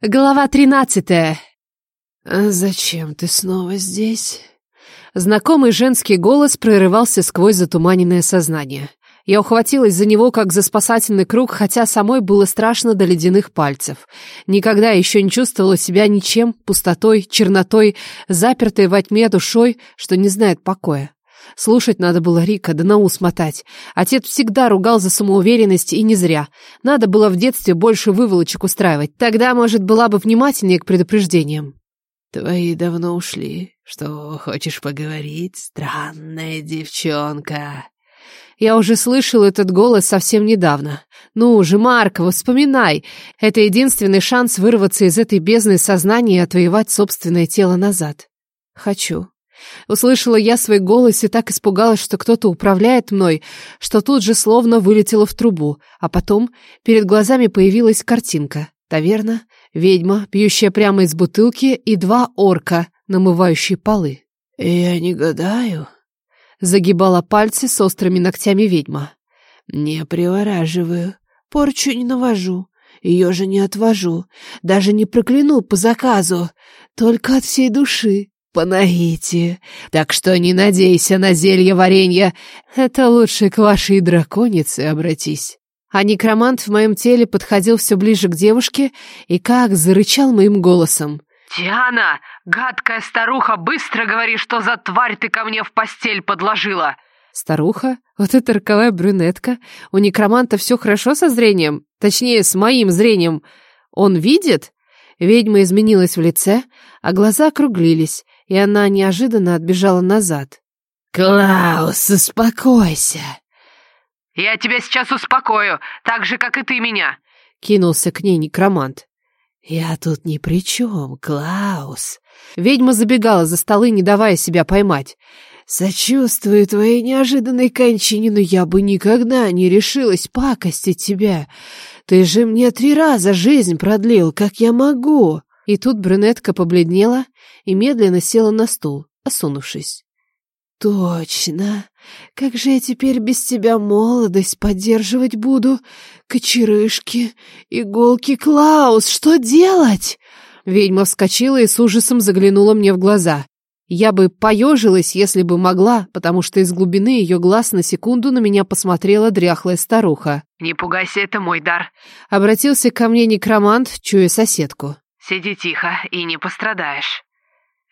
Глава тринадцатая. «А зачем ты снова здесь?» Знакомый женский голос прорывался сквозь затуманенное сознание. Я ухватилась за него, как за спасательный круг, хотя самой было страшно до ледяных пальцев. Никогда еще не чувствовала себя ничем, пустотой, чернотой, запертой во тьме душой, что не знает покоя. Слушать надо было Рика, да на ус мотать. Отец всегда ругал за самоуверенность, и не зря. Надо было в детстве больше выволочек устраивать. Тогда, может, была бы внимательнее к предупреждениям. «Твои давно ушли. Что, хочешь поговорить, странная девчонка?» Я уже слышал этот голос совсем недавно. Ну же, Маркова, вспоминай. Это единственный шанс вырваться из этой бездны сознания и отвоевать собственное тело назад. Хочу. Услышала я свой голос и так испугалась, что кто-то управляет мной, что тут же словно вылетела в трубу, а потом перед глазами появилась картинка. Таверна, ведьма, пьющая прямо из бутылки, и два орка, намывающие полы. «Я не гадаю», — загибала пальцы с острыми ногтями ведьма. «Не привораживаю, порчу не навожу, ее же не отвожу, даже не прокляну по заказу, только от всей души, по наитию. Так что не надейся на зелье варенья. Это лучше к вашей драконице обратись. А некромант в моем теле подходил все ближе к девушке и как зарычал моим голосом. «Диана, гадкая старуха, быстро говори, что за тварь ты ко мне в постель подложила!» Старуха? Вот эта роковая брюнетка. У некроманта все хорошо со зрением? Точнее, с моим зрением. Он видит? Ведьма изменилась в лице, а глаза округлились, и она неожиданно отбежала назад. «Клаус, успокойся!» «Я тебя сейчас успокою, так же, как и ты меня!» Кинулся к ней некромант. «Я тут ни при чем, Клаус!» Ведьма забегала за столы, не давая себя поймать. «Сочувствую твоей неожиданной кончине, но я бы никогда не решилась пакостить тебя. Ты же мне три раза жизнь продлил, как я могу!» И тут брюнетка побледнела и медленно села на стул, осунувшись. «Точно! Как же я теперь без тебя молодость поддерживать буду? Кочерышки, иголки, Клаус, что делать?» Ведьма вскочила и с ужасом заглянула мне в глаза. Я бы поежилась, если бы могла, потому что из глубины ее глаз на секунду на меня посмотрела дряхлая старуха. «Не пугайся, это мой дар», — обратился ко мне некромант, чуя соседку. «Сиди тихо и не пострадаешь».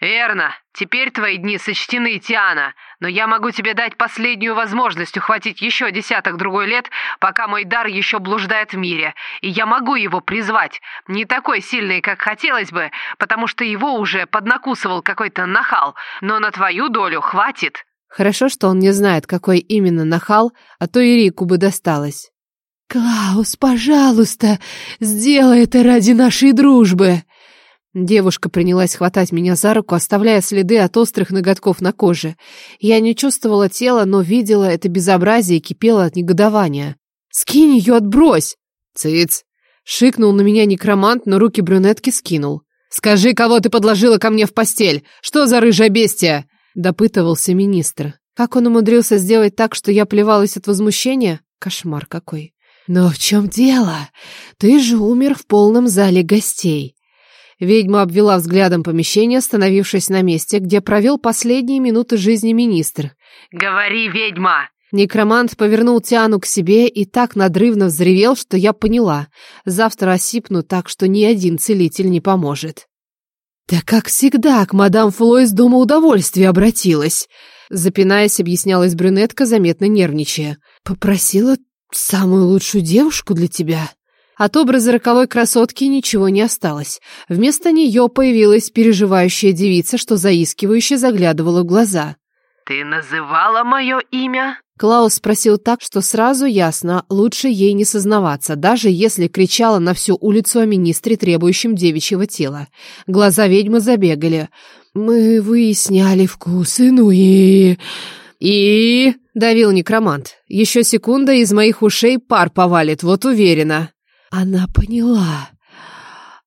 «Верно. Теперь твои дни сочтены, Тиана, но я могу тебе дать последнюю возможность ухватить еще десяток другой лет, пока мой дар еще блуждает в мире, и я могу его призвать. Не такой сильный, как хотелось бы, потому что его уже поднакусывал какой-то нахал, но на твою долю хватит». Хорошо, что он не знает, какой именно нахал, а то и Рику бы досталось. «Клаус, пожалуйста, сделай это ради нашей дружбы!» Девушка принялась хватать меня за руку, оставляя следы от острых ноготков на коже. Я не чувствовала тела, но видела это безобразие и кипела от негодования. «Скинь ее, отбрось!» «Цыц!» Шикнул на меня некромант, но руки брюнетки скинул. «Скажи, кого ты подложила ко мне в постель? Что за рыжая бестия?» Допытывался министр. Как он умудрился сделать так, что я плевалась от возмущения? Кошмар какой. «Но в чем дело? Ты же умер в полном зале гостей». Ведьма обвела взглядом помещение, остановившись на месте, где провел последние минуты жизни министр. «Говори, ведьма!» Некромант повернул Тиану к себе и так надрывно взревел, что я поняла. Завтра осипну так, что ни один целитель не поможет. «Да как всегда, к мадам Фло из Дома удовольствия обратилась!» Запинаясь, объяснялась брюнетка, заметно нервничая. «Попросила самую лучшую девушку для тебя». От образа роковой красотки ничего не осталось. Вместо нее появилась переживающая девица, что заискивающе заглядывала в глаза. «Ты называла мое имя?» Клаус спросил так, что сразу ясно, лучше ей не сознаваться, даже если кричала на всю улицу о министре, требующем девичьего тела. Глаза ведьмы забегали. «Мы выясняли вкусы, ну и...» «И...» — давил некромант. «Еще секунда, из моих ушей пар повалит, вот уверена». Она поняла.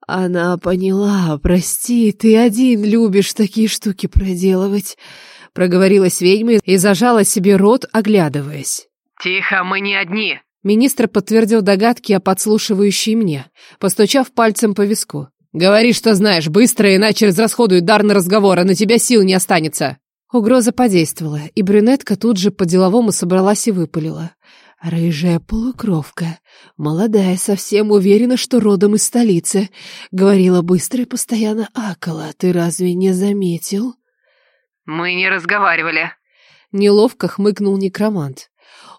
Она поняла. Прости, ты один любишь такие штуки проделывать. Проговорилась ведьма и зажала себе рот, оглядываясь. Тихо, мы не одни. Министр подтвердил догадки о подслушивающей мне, постучав пальцем по виску. Говори, что знаешь, быстро, иначе разрасходуют дар на разговор, а на тебя сил не останется. Угроза подействовала, и брюнетка тут же по-деловому собралась и выпалила. Рыжая полукровка, молодая, совсем уверена, что родом из столицы. Говорила быстро и постоянно акала. Ты разве не заметил? Мы не разговаривали. Неловко хмыкнул некромант.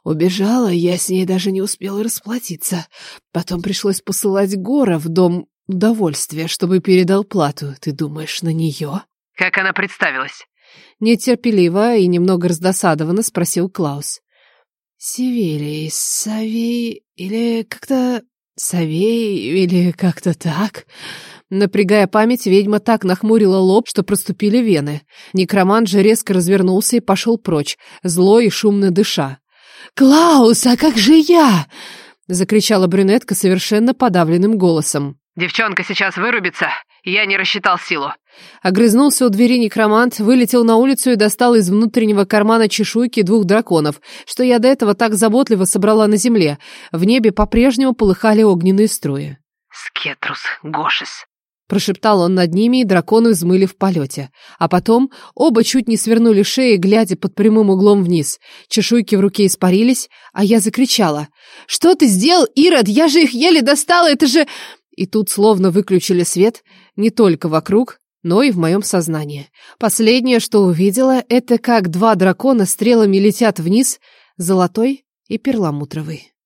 Убежала, я с ней даже не успела расплатиться. Потом пришлось посылать Гора в дом удовольствия, чтобы передал плату. Ты думаешь, на нее? Как она представилась? Нетерпеливо и немного раздосадованно спросил Клаус. Севелий, Савей или как-то... Савей или как-то так? Напрягая память, ведьма так нахмурила лоб, что проступили вены. Некромант же резко развернулся и пошел прочь, злой и шумно дыша. «Клаус, а как же я?» — закричала брюнетка совершенно подавленным голосом. «Девчонка сейчас вырубится, я не рассчитал силу. Огрызнулся у двери некромант, вылетел на улицу и достал из внутреннего кармана чешуйки двух драконов, что я до этого так заботливо собрала на земле. В небе по-прежнему полыхали огненные струи. «Скетрус, Гошис!» Прошептал он над ними, и драконы взмыли в полете. А потом оба чуть не свернули шеи, глядя под прямым углом вниз. Чешуйки в руке испарились, а я закричала. «Что ты сделал, Ирод? Я же их еле достала, это же...» И тут словно выключили свет, не только вокруг, но и в моем сознании. Последнее, что увидела, это как два дракона стрелами летят вниз, золотой и перламутровый.